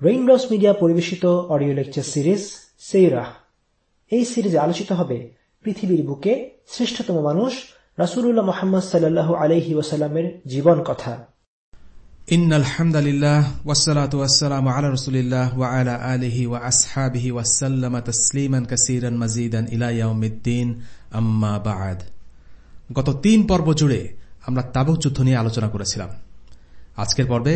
Raindrops media পরিবেশিত audio lecture series সেইরাহ এই সিরিজে আলোচিত হবে পৃথিবীর বুকে শ্রেষ্ঠতম মানুষ রাসুল্লাহ মোহাম্মদ সাল্লাহ আলহি ওয়াসাল্লামের জীবন কথা إن الحمد لله والصلاة والسلام على رسول الله وعلى آله وأصحابه وسلم تسليما كثيرا مزيدا إلى يوم الدين أما بعد গত তিন পর্ব জুড়ে আমরা তাবুক যুদ্ধ নিয়ে আলোচনা করেছিলাম আজকের পর্বে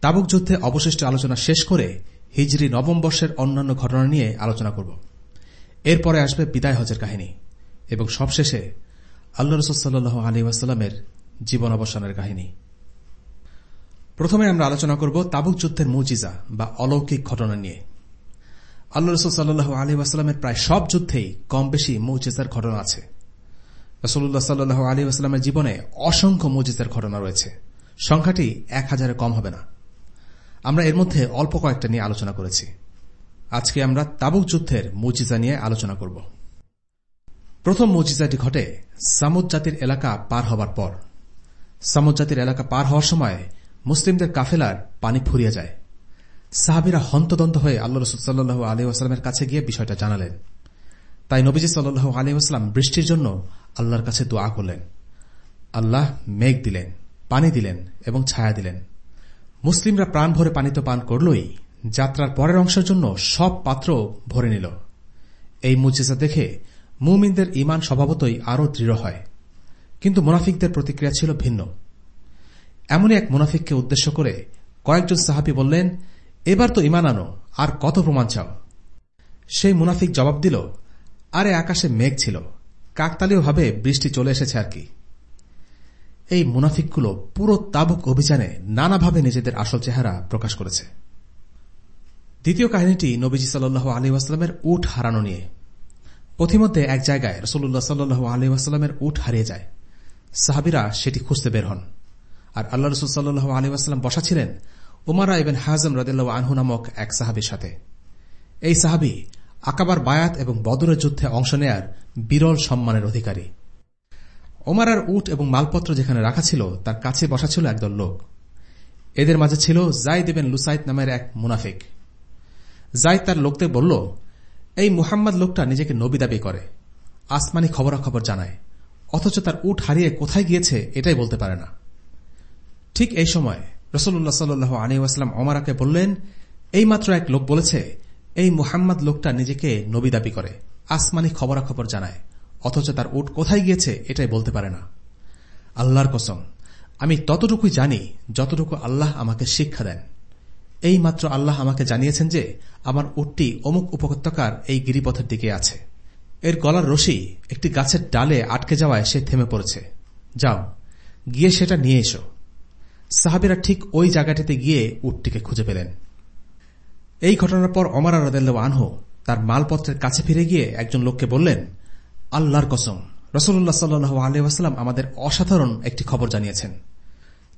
তাবুক যুদ্ধে অবশিষ্ট আলোচনা শেষ করে হিজরি নবম বর্ষের অন্যান্য ঘটনা নিয়ে আলোচনা করব। এরপরে আসবে বিদায় হজের কাহিনী এবং সবশেষে আল্লাহ রসুল্লাহ আলী জীবন অবসানের কাহিনী। প্রথমে আমরা আলোচনা করব তাবুক যুদ্ধের মুজিজা বা অলৌকিক ঘটনা নিয়ে। আল্লাহ রসুল সাল্লু আলী ওয়াসাল্লামের প্রায় সব যুদ্ধেই কম বেশি মুজিজার ঘটনা আছে। রসুল্লাহ সাল্লু আলী ওয়াসাল্লামের জীবনে অসংখ্য মুজিজার ঘটনা রয়েছে। সংখ্যাটি এক হাজারে কম হবে না। আমরা এর মধ্যে অল্প কয়েকটা নিয়ে আলোচনা করেছি। আজকে আমরা তাবুক যুদ্ধের মুজিজা নিয়ে আলোচনা করব। প্রথম মুজিজাটি ঘটে সামুদ জাতির এলাকা পার হবার পর। সামুদ জাতির এলাকা পার হওয়ার সময় মুসলিমদের কাফেলার পানি ফুরিয়ে যায়। সাহাবিরা হন্তদন্ত হয়ে আল্লাহ রসুল্লাহ আলী আসলামের কাছে গিয়ে বিষয়টা জানালেন। তাই নবীজি সাল্লু আলী আসলাম বৃষ্টির জন্য আল্লাহর কাছে দোয়া করলেন। আল্লাহ মেঘ দিলেন, পানি দিলেন এবং ছায়া দিলেন। মুসলিমরা প্রাণ ভরে পানি তো পান করলই। যাত্রার পরের অংশের জন্য সব পাত্র ভরে নিল। এই মুজিজা দেখে মুমিনদের ইমান স্বভাবতই আরও দৃঢ় হয়। কিন্তু মুনাফিকদের প্রতিক্রিয়া ছিল ভিন্ন। এমনই এক মুনাফিককে উদ্দেশ্য করে কয়েকজন সাহাবি বললেন, এবার তো ইমান আনো, আর কত প্রমাণ চাও? সেই মুনাফিক জবাব দিল, আরে আকাশে মেঘ ছিল। কাকতালীয়ভাবে বৃষ্টি চলে এসেছে আর কি। এই মুনাফিকগুলো পুরো তাবুক অভিযানে নানাভাবে নিজেদের আসল চেহারা প্রকাশ করেছে। দ্বিতীয় কাহিনীটি নবীজি সাল্লু আলী আসলামের উঠ হারানো নিয়ে। পথিমধ্যে এক জায়গায় রসুল্লাহ সাল্লু আলী আসলামের উঠ হারিয়ে যায়। সাহাবিরা সেটি খুঁজতে বের হন। আর আল্লাহ রসুল সাল্লু আলী আসলাম বসা ছিলেন উমারা ইবেন হাজম রদুল্লাহ আনহু নামক এক সাহাবির সাথে। এই সাহাবি আকাবার বায়াত এবং বদরের যুদ্ধে অংশ নেয়ার বিরল সম্মানের অধিকারী। ওমারার উট এবং মালপত্র যেখানে রাখা ছিল, তার কাছে বসা ছিল একদল লোক। এদের মাঝে ছিল জাইদ এবেন লুসাইদ নামের এক মুনাফিক। জাইদ তার লোকদের বলল, এই মুহাম্মদ লোকটা নিজেকে নবী দাবি করে, আসমানি খবরাখবর জানায়। অথচ তার উট হারিয়ে কোথায় গিয়েছে, এটাই বলতে পারে না। ঠিক এই সময় রসুল্লাহ সাল্লু আলী আসলাম অমারাকে বললেন, এই মাত্র এক লোক বলেছে, এই মুহাম্মদ লোকটা নিজেকে নবী দাবি করে, আসমানি খবরাখবর জানায়। অথচ তার উট কোথায় গিয়েছে এটাই বলতে পারে না। আল্লাহর কসম, আমি ততটুকুই জানি যতটুকু আল্লাহ আমাকে শিক্ষা দেন। এই মাত্র আল্লাহ আমাকে জানিয়েছেন যে আমার উটটি অমুক উপত্যকার এই গিরিপথের দিকে আছে। এর গলার রশি একটি গাছের ডালে আটকে যাওয়ায় সে থেমে পড়েছে। যাও, গিয়ে সেটা নিয়ে এসো। সাহাবিরা ঠিক ওই জায়গাটিতে গিয়ে উটটিকে খুঁজে পেলেন। এই ঘটনার পর অমরা রদেল্লা আনহো তার মালপত্রের কাছে ফিরে গিয়ে একজন লোককে বললেন আল্লাহর কসম রসুল্লাহ সাল্লু আলহাম আমাদের অসাধারণ একটি খবর জানিয়েছেন।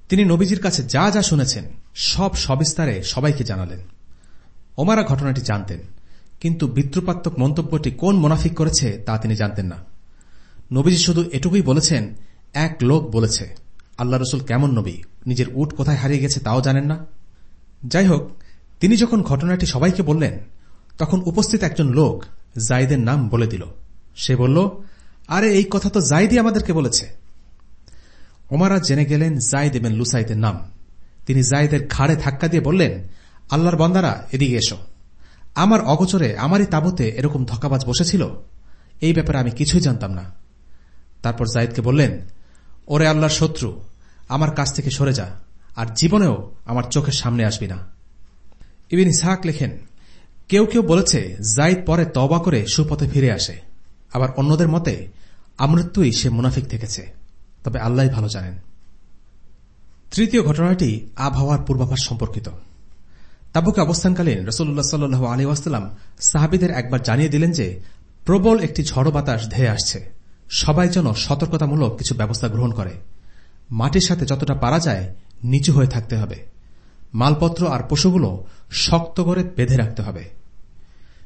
তিনি নবীজির কাছে যা যা শুনেছেন, সব সবিস্তারে সবাইকে জানালেন। ওমারা ঘটনাটি জানতেন, কিন্তু বিদ্রুপাত্মক মন্তব্যটি কোন মোনাফিক করেছে তা তিনি জানতেন না। নবীজি শুধু এটুকুই বলেছেন, এক লোক বলেছে, আল্লাহ রসুল কেমন নবী? নিজের উট কোথায় হারিয়ে গেছে তাও জানেন না? যাই হোক, তিনি যখন ঘটনাটি সবাইকে বললেন, তখন উপস্থিত একজন লোক জাইদের নাম বলে দিল। সে বলল, আরে, এই কথা তো জাইদি আমাদেরকে বলেছে। ওমারা জেনে গেলেন জাইদ এবেন লুসাইদের নাম। তিনি জাইদের ঘাড়ে ধাক্কা দিয়ে বললেন, আল্লাহর বন্দারা, এদিকে এসো। আমার অগচরে, আমারই তাবুতে এরকম ধকাবাজ বসেছিল। এই ব্যাপারে আমি কিছুই জানতাম না। তারপর জাইদকে বললেন, ওরে আল্লাহর শত্রু, আমার কাছ থেকে সরে যা, আর জীবনেও আমার চোখের সামনে আসবি না। ইবিন ইসাহাক লেখেন, কেউ কেউ বলেছে, জাইদ পরে তবা করে সুপথে ফিরে আসে। আবার অন্যদের মতে, আমৃত্যুই সে মুনাফিক থেকেছে তবে আল্লাহ ভালো জানেন। তৃতীয় ঘটনাটি আবহাওয়ার পূর্বাভাস সম্পর্কিত। তাবুকে অবস্থানকালীন রসুল্লাহ সাল্লু আলী ওয়াস্তাম সাহাবিদের একবার জানিয়ে দিলেন যে, প্রবল একটি ঝড় বাতাস ধেয়ে আসছে। সবাই যেন সতর্কতামূলক কিছু ব্যবস্থা গ্রহণ করে। মাটির সাথে যতটা পারা যায়, নিচু হয়ে থাকতে হবে। মালপত্র আর পশুগুলো শক্ত করে বেঁধে রাখতে হবে।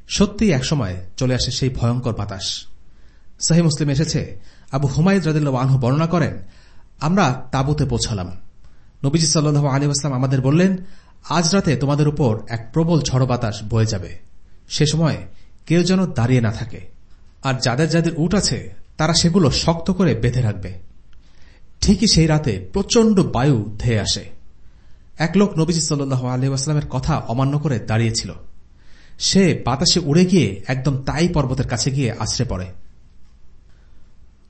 সত্যি একসময় চলে আসে সেই ভয়ঙ্কর বাতাস। সাহি মুসলিম এসেছে। আবু হুমায়দ রাদিল্লা আনহু বর্ণনা করেন, আমরা তাবুতে পৌঁছালাম। নবীজি সাল্লু আলী আসলাম আমাদের বললেন, আজ রাতে তোমাদের উপর এক প্রবল ঝড় বাতাস বয়ে যাবে। সে সময় কেউ যেন দাঁড়িয়ে না থাকে। আর যাদের যাদের উট আছে, তারা সেগুলো শক্ত করে বেঁধে রাখবে। ঠিকই সেই রাতে প্রচণ্ড বায়ু ধেয়ে আসে। এক লোক নবীজি সাল্লু আলহামের কথা অমান্য করে দাঁড়িয়েছিল। সে বাতাসে উড়ে গিয়ে একদম তাই পর্বতের কাছে গিয়ে আশ্রে পড়ে।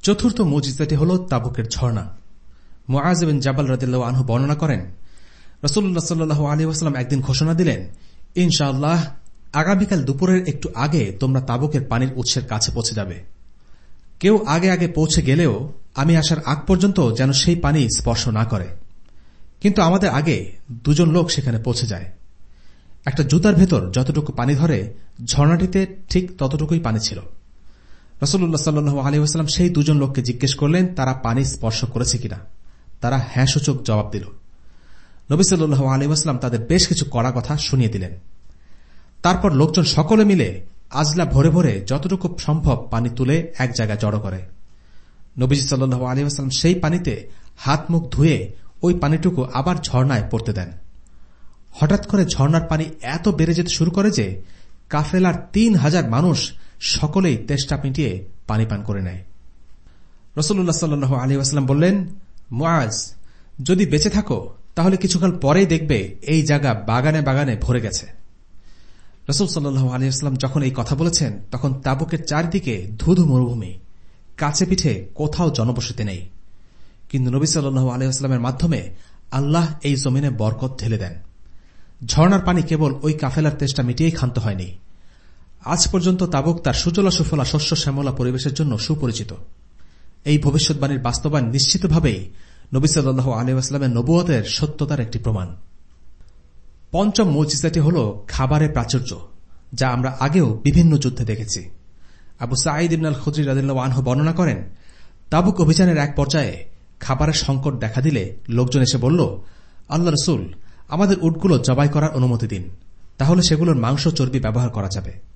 চতুর্থ মজিদাটি হল তাবুকের ঝর্ণা। মোয়াজবিন জাবাল রদিল্লাহ আনহু বর্ণনা করেন রসুল্লাহ সাল্লু আলী একদিন ঘোষণা দিলেন, ইনশাআল্লাহ, আগামীকাল দুপুরের একটু আগে তোমরা তাবুকের পানির উৎসের কাছে পৌঁছে যাবে। কেউ আগে আগে পৌঁছে গেলেও আমি আসার আগ পর্যন্ত যেন সেই পানি স্পর্শ না করে। কিন্তু আমাদের আগে দুজন লোক সেখানে পৌঁছে যায়। একটা জুতার ভেতর যতটুকু পানি ধরে, ঝর্ণাটিতে ঠিক ততটুকুই পানি ছিল। রসুল্লাহ সাল্লু আলহিহাস্লাম সেই দুজন লোককে জিজ্ঞেস করলেন, তারা পানি স্পর্শ করেছে কিনা? তারা হ্যাঁ সূচক জবাব দিল। নবী সাল্লু আলহিহাস্লাম তাদের বেশ কিছু কড়া কথা শুনিয়ে দিলেন। তারপর লোকজন সকলে মিলে আজলা ভরে ভরে যতটুকু সম্ভব পানি তুলে এক জায়গায় জড়ো করে। নবীজি সাল্লু আলহিহাস্লাম সেই পানিতে হাত মুখ ধুয়ে ওই পানিটুকু আবার ঝর্ণায় পড়তে দেন। হঠাৎ করে ঝর্ণার পানি এত বেড়ে যেতে শুরু করে যে কাফেলার তিন হাজার মানুষ সকলেই তেষ্টা পিটিয়ে পানি পান করে নেয়। রসুল্লাহ সাল্লু বললেন, মুআজ, যদি বেঁচে থাকো, তাহলে কিছুকাল পরেই দেখবে এই জায়গা বাগানে বাগানে ভরে গেছে। রসুল সাল্লু আলিয়াস্লাম যখন এই কথা বলেছেন, তখন তাবুকের চারদিকে ধুধু মরুভূমি, কাছে পিঠে কোথাও জনবসতি নেই। কিন্তু নবী সাল্লু আলিয়াস্লামের মাধ্যমে আল্লাহ এই জমিনে বরকত ঢেলে দেন। ঝর্ণার পানি কেবল ওই কাফেলার তেষ্টা মিটিয়েই ক্ষান্ত হয়নি। আজ পর্যন্ত তাবুক তার সুজলা সুফলা শস্য শ্যামলা পরিবেশের জন্য সুপরিচিত। এই ভবিষ্যৎবাণীর বাস্তবায়ন নিশ্চিতভাবেই নবী সাল্লাহ আলিউসলামের নবুয়তের সত্যতার একটি প্রমাণ। পঞ্চম মৌজিজাটি হল খাবারের প্রাচুর্য, যা আমরা আগেও বিভিন্ন যুদ্ধে দেখেছি। আবু সাঈদ ইবনাল খুদ্রি রাদিল্লা আনহু বর্ণনা করেন, তাবুক অভিযানের এক পর্যায়ে খাবারের সংকট দেখা দিলে লোকজন এসে বলল, আল্লাহ রসুল, আমাদের উটগুলো জবাই করার অনুমতি দিন, তাহলে সেগুলোর মাংস চর্বি ব্যবহার করা যাবে।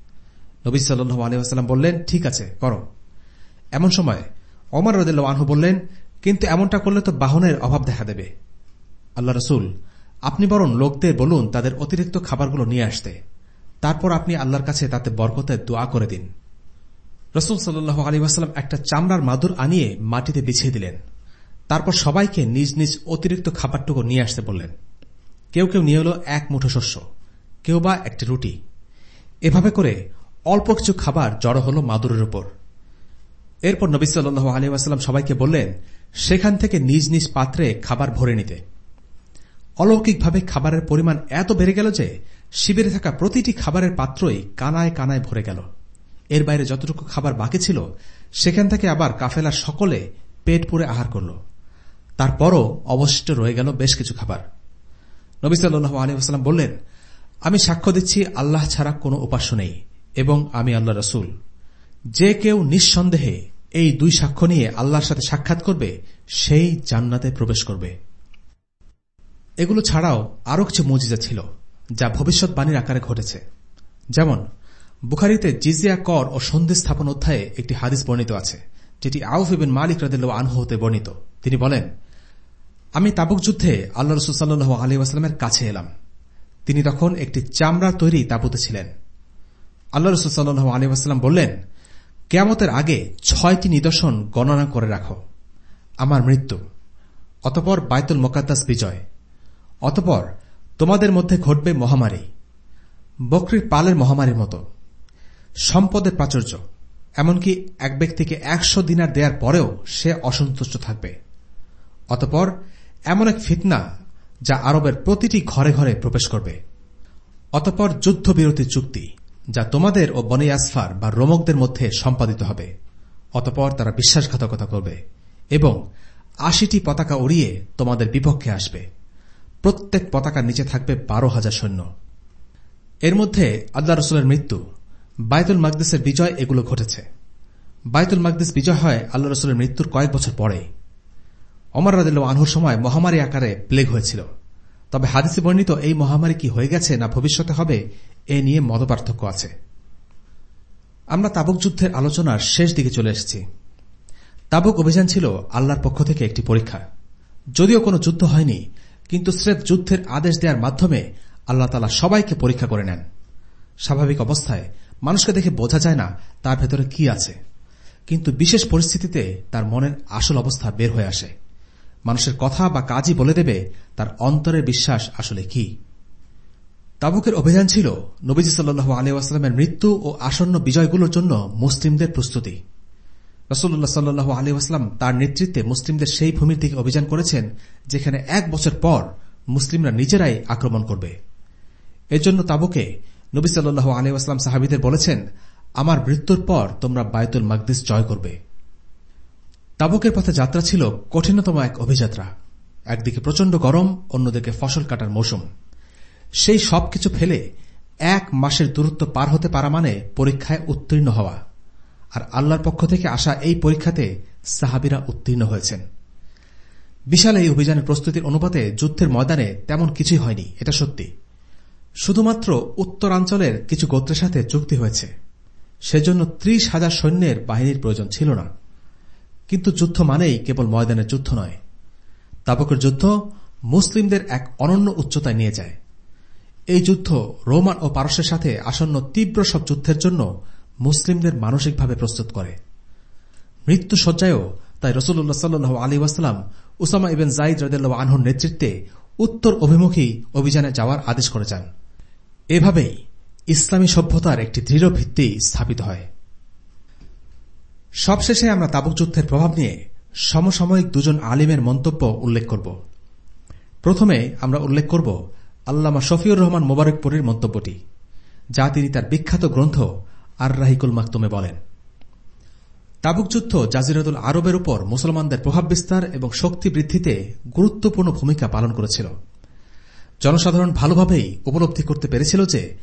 নবী সাল্লু আলহাম বললেন, ঠিক আছে, করো। এমন সময় অমর রদুল্লা আনহু বললেন, কিন্তু এমনটা করলে তো বাহনের অভাব দেখা দেবে। আল্লাহ রসুল, আপনি বরং লোকদের বলুন তাদের অতিরিক্ত খাবারগুলো নিয়ে আসতে। তারপর আপনি আল্লাহর কাছে তাতে বরকতের দোয়া করে দিন। রসুল সাল্লু আলী ওয়াসাল্লাম একটা চামড়ার মাদুর আনিয়ে মাটিতে বিছিয়ে দিলেন। তারপর সবাইকে নিজ নিজ অতিরিক্ত খাবারটুকু নিয়ে আসতে বললেন। কেউ কেউ নিয়ে এলো এক মুঠো শস্য, কেউ বা একটি রুটি। এভাবে করে অল্প কিছু খাবার জড়ো হল মাদুরের উপর। এরপর নবী সাল্লু আলী ওয়াসাল্লাম সবাইকে বললেন, সেখান থেকে নিজ নিজ পাত্রে খাবার ভরে নিতে। অলৌকিকভাবে খাবারের পরিমাণ এত বেড়ে গেল যে, শিবিরে থাকা প্রতিটি খাবারের পাত্রই কানায় কানায় ভরে গেল। এর বাইরে যতটুকু খাবার বাকি ছিল, সেখান থেকে আবার কাফেলার সকলে পেট পুরে আহার করল। তারপরও অবশিষ্ট রয়ে গেল বেশ কিছু খাবার। নবী সাল্লু আলিহাস্লাম বললেন, আমি সাক্ষ্য দিচ্ছি, আল্লাহ ছাড়া কোনো উপাস্য নেই। এবং আমি আল্লাহ রসুল। যে কেউ নিঃসন্দেহে এই দুই সাক্ষ্য নিয়ে আল্লাহর সাথে সাক্ষাৎ করবে, সেই জান্নাতে প্রবেশ করবে। এগুলো ছাড়াও আরও কিছু মজিজা ছিল, যা ভবিষ্যৎবাণীর আকারে ঘটেছে। যেমন, বুখারিতে জিজিয়া, কর ও সন্ধি স্থাপন অধ্যায়ে একটি হাদিস বর্ণিত আছে, যেটি আউফ ইবিন মালিক রাদিল্লা আনহু হতে বর্ণিত। তিনি বলেন, আমি তাবুক যুদ্ধে আল্লাহ রসুল্লাহ আলী আসলামের কাছে এলাম। তিনি তখন একটি চামড়া তৈরি তাবুতে ছিলেন। আল্লাহ রসুল্লাহ আলী আসলাম বললেন, কেয়ামতের আগে ছয়টি নিদর্শন গণনা করে রাখো। আমার মৃত্যু, অতপর বায়তুল মোকাদ্দাস বিজয়, অতপর তোমাদের মধ্যে ঘটবে মহামারী, বকরির পালের মহামারীর মতো, সম্পদের প্রাচুর্য, এমনকি এক ব্যক্তিকে একশো দিনার দেওয়ার পরেও সে অসন্তুষ্ট থাকবে। অতপর এমন এক ফিতনা যা আরবের প্রতিটি ঘরে ঘরে প্রবেশ করবে। অতপর যুদ্ধবিরতি চুক্তি যা তোমাদের ও বনে আসফার বা রোমকদের মধ্যে সম্পাদিত হবে। অতপর তারা বিশ্বাসঘাতকতা করবে এবং আশিটি পতাকা উড়িয়ে তোমাদের বিপক্ষে আসবে। প্রত্যেক পতাকার নিচে থাকবে বারো হাজার সৈন্য। এর মধ্যে আল্লাহ রসুলের মৃত্যু বায়তুল মাকদিসের বিজয়, এগুলো ঘটেছে। বায়তুল মাকদিস বিজয় হয় আল্লাহ রসুলের মৃত্যুর কয়েক বছর পরে অমর রাদিল্লা আনহুর সময় মহামারী আকারে প্লেগ হয়েছিল। তবে হাদিসে বর্ণিত এই মহামারী কি হয়ে গেছে না ভবিষ্যতে হবে এ নিয়ে মতপার্থক্য আছে। আমরা তাবুক যুদ্ধের আলোচনার শেষ দিকে চলে এসেছি। তাবুক অভিযান ছিল আল্লাহর পক্ষ থেকে একটি পরীক্ষা। যদিও কোনো যুদ্ধ হয়নি, কিন্তু স্রেফ যুদ্ধের আদেশ দেওয়ার মাধ্যমে আল্লাহ তালা সবাইকে পরীক্ষা করে নেন। স্বাভাবিক অবস্থায় মানুষকে দেখে বোঝা যায় না তার ভেতরে কি আছে। কিন্তু বিশেষ পরিস্থিতিতে তার মনের আসল অবস্থা বের হয়ে আসে। মানুষের কথা বা কাজই বলে দেবে তার অন্তরের বিশ্বাস আসলে কি। তাবুকের অভিযান ছিল নবীজি সাল্লু আলিউসলামের মৃত্যু ও আসন্ন বিজয়গুলোর জন্য মুসলিমদের প্রস্তুতি। রসুল্লাহ সাল্লু আলিউসলাম তার নেতৃত্বে মুসলিমদের সেই ভূমির দিকে অভিযান করেছেন, যেখানে এক বছর পর মুসলিমরা নিজেরাই আক্রমণ করবে। এজন্য তাবুকে নবী সাল্লু আলিউসলাম সাহাবিদের বলেছেন, আমার মৃত্যুর পর তোমরা বায়তুল মাকদিস জয় করবে। তাবুকের পথে যাত্রা ছিল কঠিনতম এক অভিযাত্রা। একদিকে প্রচণ্ড গরম, অন্যদিকে ফসল কাটার মৌসুম। সেই সবকিছু ফেলে এক মাসের দূরত্ব পার হতে পারা মানে পরীক্ষায় উত্তীর্ণ হওয়া। আর আল্লাহর পক্ষ থেকে আসা এই পরীক্ষাতে সাহাবিরা উত্তীর্ণ হয়েছেন। বিশাল এই অভিযানের প্রস্তুতির অনুপাতে যুদ্ধের ময়দানে তেমন কিছুই হয়নি, এটা সত্যি। শুধুমাত্র উত্তরাঞ্চলের কিছু গোত্রের সাথে চুক্তি হয়েছে। সেজন্য ত্রিশ হাজার সৈন্যের বাহিনীর প্রয়োজন ছিল না। কিন্তু যুদ্ধ মানেই কেবল ময়দানের যুদ্ধ নয়। তাবকের যুদ্ধ মুসলিমদের এক অনন্য উচ্চতায় নিয়ে যায়। এই যুদ্ধ রোমান ও পারস্যের সাথে আসন্ন তীব্র সব যুদ্ধের জন্য মুসলিমদের মানসিকভাবে প্রস্তুত করে। মৃত্যু সজ্জায়ও তাই রসুল্লাহ সাল্লু আলী ওয়াসালাম উসামা ইবেন জাইদ রদাল্লাহ আনহুর নেতৃত্বে উত্তর অভিমুখী অভিযানে যাওয়ার আদেশ করে যান এভাবেই ইসলামী সভ্যতার একটি দৃঢ় ভিত্তি স্থাপিত হয়। সবশেষে আমরা তাবুক যুদ্ধের প্রভাব নিয়ে সমসাময়িক দুজন আলিমের মন্তব্য উল্লেখ করব। প্রথমে আমরা উল্লেখ করব আল্লামা শফিউর রহমান মোবারকপুরের মন্তব্যটি যা তিনি তার বিখ্যাত গ্রন্থ আর রাহিকুল মাকতুমে বলেন। তাবুক যুদ্ধ জাজিরাতুল আরবের উপর মুসলমানদের প্রভাব বিস্তার এবং শক্তি বৃদ্ধিতে গুরুত্বপূর্ণ ভূমিকা পালন করেছিল। জনসাধারণ ভালোভাবেই উপলব্ধি করতে পেরেছিল যে,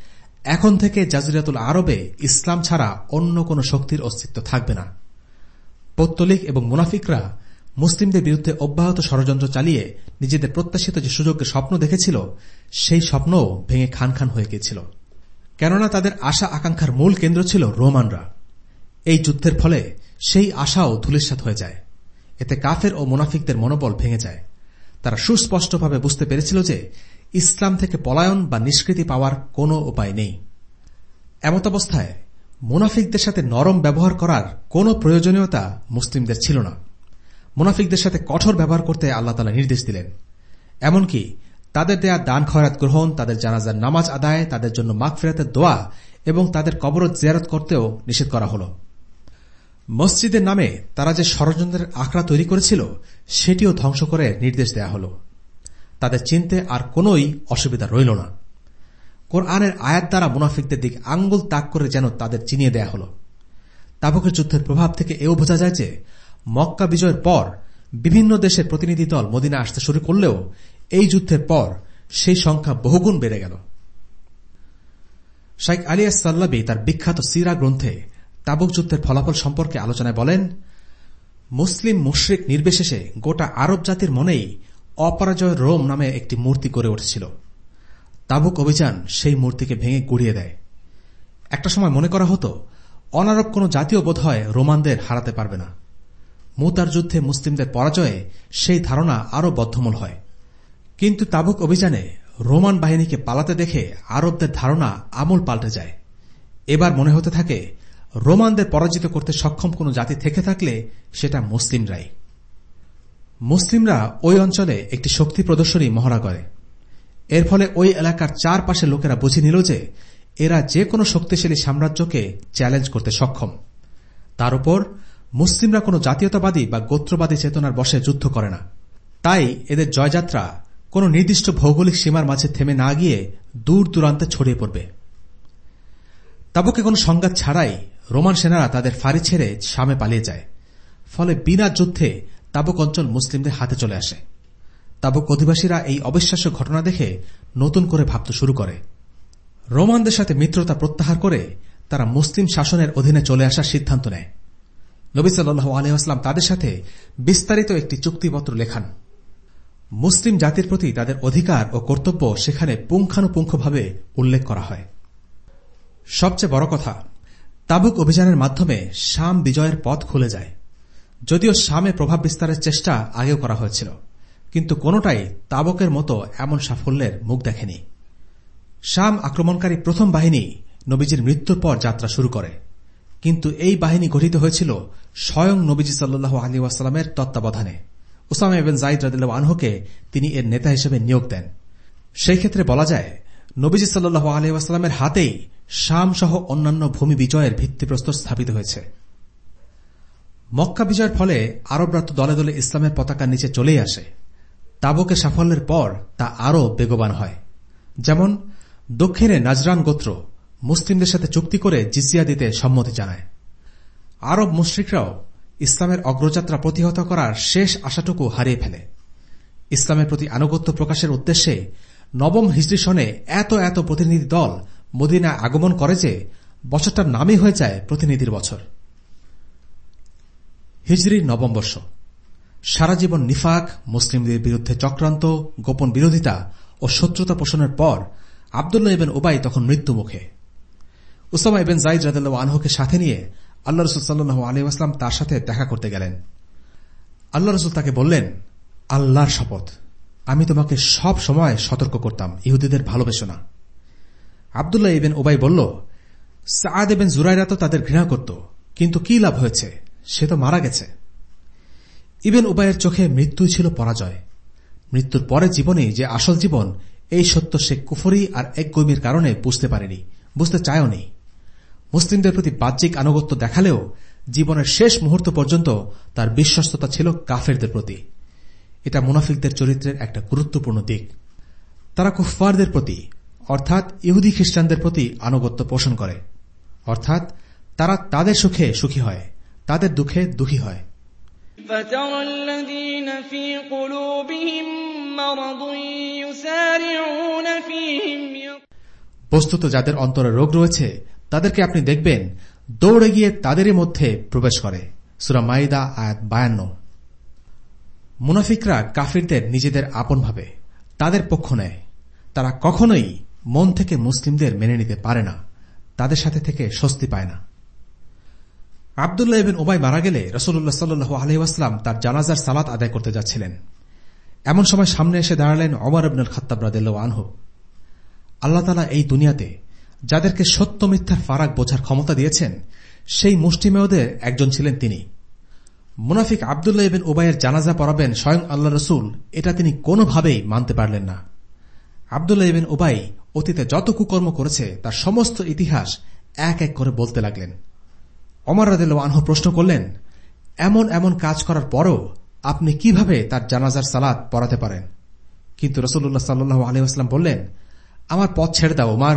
এখন থেকে জাজিরাতুল আরবে ইসলাম ছাড়া অন্য কোন শক্তির অস্তিত্ব থাকবে না। পত্তলিক এবং মুনাফিকরা মুসলিমদের বিরুদ্ধে অব্যাহত ষড়যন্ত্র চালিয়ে নিজেদের প্রত্যাশিত যে সুযোগকে স্বপ্ন দেখেছিল, সেই স্বপ্নও ভেঙে খান খান হয়ে গিয়েছিল। কেননা তাদের আশা আকাঙ্ক্ষার মূল কেন্দ্র ছিল রোমানরা। এই যুদ্ধের ফলে সেই আশাও ধুলিস্বাত হয়ে যায়। এতে কাফের ও মুনাফিকদের মনোবল ভেঙে যায়। তারা সুস্পষ্টভাবে বুঝতে পেরেছিল যে ইসলাম থেকে পলায়ন বা নিষ্কৃতি পাওয়ার কোনো উপায় নেই। এমত অবস্থায় মুনাফিকদের সাথে নরম ব্যবহার করার কোনো প্রয়োজনীয়তা মুসলিমদের ছিল না। মুনাফিকদের সাথে কঠোর ব্যবহার করতে আল্লাহ তালা নির্দেশ দিলেন। এমনকি তাদের দেয়া দান খয়রাত গ্রহণ, তাদের জানাজার নামাজ আদায়, তাদের জন্য মাগ ফেরাতের দোয়া এবং তাদের কবরত জিয়ারত করতেও নিষেধ করা হল। মসজিদের নামে তারা যে ষড়যন্ত্রের আখড়া তৈরি করেছিল, সেটিও ধ্বংস করে নির্দেশ দেয়া হল। তাদের চিনতে আর কোনই অসুবিধা রইল না। কোরআনের আয়াত দ্বারা মুনাফিকদের দিক আঙ্গুল তাক করে যেন তাদের চিনিয়ে দেয়া হল। তাবকের যুদ্ধের প্রভাব থেকে এও বোঝা যায় যে মক্কা বিজয়ের পর বিভিন্ন দেশের প্রতিনিধি দল মদিনা আসতে শুরু করলেও এই যুদ্ধের পর সেই সংখ্যা বহুগুণ বেড়ে গেল। শাইক আলিয়া সাল্লাবি তার বিখ্যাত সিরা গ্রন্থে তাবুক যুদ্ধের ফলাফল সম্পর্কে আলোচনায় বলেন, মুসলিম মুশ্রিক নির্বিশেষে গোটা আরব জাতির মনেই অপরাজয় রোম নামে একটি মূর্তি গড়ে উঠেছিল। তাবুক অভিযান সেই মূর্তিকে ভেঙে গুড়িয়ে দেয়। একটা সময় মনে করা হতো অনারব কোন জাতীয় বোধ হয় রোমানদের হারাতে পারবে না। মুতার যুদ্ধে মুসলিমদের পরাজয়ে সেই ধারণা আরও বদ্ধমূল হয়। কিন্তু তাবুক অভিযানে রোমান বাহিনীকে পালাতে দেখে আরবদের ধারণা আমল পাল্টে যায়। এবার মনে হতে থাকে, রোমানদের পরাজিত করতে সক্ষম কোন জাতি থেকে থাকলে সেটা মুসলিমরাই। মুসলিমরা ওই অঞ্চলে একটি শক্তি প্রদর্শনী মহড়া করে। এর ফলে ওই এলাকার চারপাশের লোকেরা বুঝে নিল যে এরা যে কোনো শক্তিশালী সাম্রাজ্যকে চ্যালেঞ্জ করতে সক্ষম। তার উপর মুসলিমরা কোনো জাতীয়তাবাদী বা গোত্রবাদী চেতনার বসে যুদ্ধ করে না। তাই এদের জয়যাত্রা কোন নির্দিষ্ট ভৌগোলিক সীমার মাঝে থেমে না গিয়ে দূর দূরান্তে ছড়িয়ে পড়বে। তাবুকে কোনো সংঘাত ছাড়াই রোমান সেনারা তাদের ফাঁড়ি ছেড়ে সামে পালিয়ে যায়। ফলে বিনা যুদ্ধে তাবুক অঞ্চল মুসলিমদের হাতে চলে আসে। তাবুক অধিবাসীরা এই অবিশ্বাস্য ঘটনা দেখে নতুন করে ভাবতে শুরু করে। রোমানদের সাথে মিত্রতা প্রত্যাহার করে তারা মুসলিম শাসনের অধীনে চলে আসার সিদ্ধান্ত নেয়। নবী সাল্লু আলহাম তাদের সাথে বিস্তারিত একটি চুক্তিপত্র লেখান। মুসলিম জাতির প্রতি তাদের অধিকার ও কর্তব্য সেখানে পুঙ্খানুপুঙ্খভাবে উল্লেখ করা হয়। সবচেয়ে বড় কথা, তাবুক অভিযানের মাধ্যমে শাম বিজয়ের পথ খুলে যায়। যদিও শামে প্রভাব বিস্তারের চেষ্টা আগেও করা হয়েছিল, কিন্তু কোনটাই তাবকের মতো এমন সাফল্যের মুখ দেখেনি। শাম আক্রমণকারী প্রথম বাহিনী নবীজির মৃত্যুর পর যাত্রা শুরু করে। কিন্তু এই বাহিনী গঠিত হয়েছিল স্বয়ং নবীজি সাল্লু আলী ওয়াসালামের তত্ত্বাবধানে। উসামা এবেন জাইদ রাদিল্লা আনহুকে তিনি এর নেতা হিসেবে নিয়োগ দেন। সেই ক্ষেত্রে বলা যায়, নবীজি সাল্লু আলী ওয়াসালামের হাতেই শাম সহ অন্যান্য ভূমি বিজয়ের ভিত্তিপ্রস্তর স্থাপিত হয়েছে। মক্কা বিজয়ের ফলে আরবরা তো দলে দলে ইসলামের পতাকার নিচে চলেই আসে। তাবকে সাফল্যের পর তা আরও বেগবান হয়। যেমন দক্ষিণে নাজরান গোত্র মুসলিমদের সাথে চুক্তি করে জিজিয়া দিতে সম্মতি জানায়। আরব মুশ্রিকরাও ইসলামের অগ্রযাত্রা প্রতিহত করার শেষ আশাটুকু হারিয়ে ফেলে। ইসলামের প্রতি আনুগত্য প্রকাশের উদ্দেশ্যে নবম হিজড়ি এত এত প্রতিনিধি দল মদিনায় আগমন করে যে বছরটার নামই হয়ে যায় প্রতিনিধির বছর। হিজড়ির নবম বর্ষ। সারা জীবন নিফাক, মুসলিমদের বিরুদ্ধে চক্রান্ত, গোপন বিরোধিতা ও শত্রুতা পোষণের পর আবদুল্লাহ ইবেন ওবাই তখন মৃত্যুমুখে। উসামা ইবেন জাইদ রাদাল্লাহ আনহুকে সাথে নিয়ে আল্লাহ রসুল সাল্লু আলহাম তার সাথে দেখা করতে গেলেন। আল্লাহ রসুল তাকে বললেন, আল্লাহর শপথ। আমি তোমাকে সব সময় সতর্ক করতাম, ইহুদিদের ভালোবেসো না। আবদুল্লাহ ইবেন ওবাই বলল সাদ এবেন জুরাইরা তো তাদের ঘৃণা করত, কিন্তু কি লাভ হয়েছে? সে তো মারা গেছে। ইবেন উবাইয়ের চোখে মৃত্যুই ছিল পরাজয়। মৃত্যুর পরে জীবনে যে আসল জীবন, এই সত্য সে কুফরি আর এক গৈমির কারণে বুঝতে পারেনি, বুঝতে চায়ও নেই মুসলিমদের প্রতি বাহ্যিক আনুগত্য দেখালেও জীবনের শেষ মুহূর্ত পর্যন্ত তার বিশ্বস্ততা ছিল কাফেরদের প্রতি এটা মুনাফিকদের চরিত্রের একটা গুরুত্বপূর্ণ দিক তারা কুফফারদের প্রতি অর্থাৎ ইহুদি খ্রিস্টানদের প্রতি আনুগত্য পোষণ করে অর্থাৎ তারা তাদের সুখে সুখী হয় তাদের দুঃখে দুঃখী হয় فترى الذين في قلوبهم مرض يسارعون فيهم বস্তুত যাদের অন্তরে রোগ রয়েছে তাদেরকে আপনি দেখবেন, দৌড়ে গিয়ে তাদেরই মধ্যে প্রবেশ করে। সুরা মাইদা, আয়াত বায়ান্ন। মুনাফিকরা কাফিরদের নিজেদের আপন ভাবে, তাদের পক্ষ নেয়। তারা কখনোই মন থেকে মুসলিমদের মেনে নিতে পারে না, তাদের সাথে থেকে স্বস্তি পায় না। আবদুল্লাহ ইবেন ওবাই মারা গেলে রসুল্লাহ সাল্লু আলহিউসলাম তার জানাজার সালাত আদায় করতে যাচ্ছিলেন। এমন সময় সামনে এসে দাঁড়ালেন অমর আবনুল খত্তাব আনহু। আল্লাহ তালা এই দুনিয়াতে যাদেরকে সত্য মিথ্যার ফারাক বোঝার ক্ষমতা দিয়েছেন, সেই মুষ্টিমেয়দের একজন ছিলেন তিনি। মুনাফিক আবদুল্লাহ ইবেন ওবাইয়ের জানাজা পড়াবেন স্বয়ং আল্লাহ রসুল, এটা তিনি কোনোভাবেই মানতে পারলেন না। আবদুল্লাহ ইবেন ওবাই অতীতে যত কুকর্ম করেছে, তার সমস্ত ইতিহাস এক এক করে বলতে লাগলেন। অমর রাদিল আনহ প্রশ্ন করলেন, এমন এমন কাজ করার পরও আপনি কীভাবে তার জানাজার সালাদ পড়াতে পারেন? কিন্তু রসুল্লাহ সাল্লু আলহাম বললেন, আমার পথ ছেড়ে দাও, ওমার।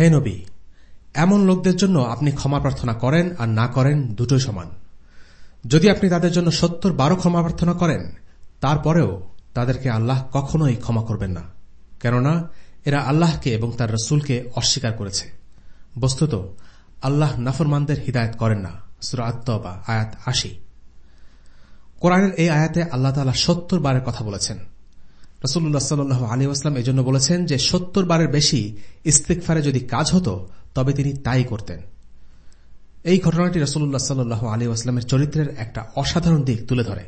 হে নবী, এমন লোকদের জন্য আপনি ক্ষমা প্রার্থনা করেন আর না করেন দুটোই সমান। যদি আপনি তাদের জন্য সত্তর বারো ক্ষমা প্রার্থনা করেন, তারপরেও তাদেরকে আল্লাহ কখনোই ক্ষমা করবেন না। কেননা, এরা আল্লাহকে এবং তার রসুলকে অস্বীকার করেছে। বস্তুত, আল্লাহ নাফরমানদের হিদায়ত করেন না। সুরাত্তবা আয়াত আশি। কোরআনের এই আয়াতে আল্লাহ তালা সত্তর বারের কথা বলেছেন। রসুল্লাহ সাল্লু আলী আসলাম এজন্য বলেছেন যে, সত্তর বারের বেশি ইস্তিকফারে যদি কাজ হতো, তবে তিনি তাই করতেন। এই ঘটনাটি রসুল্লাহ সাল্লু আলী আসলামের চরিত্রের একটা অসাধারণ দিক তুলে ধরে।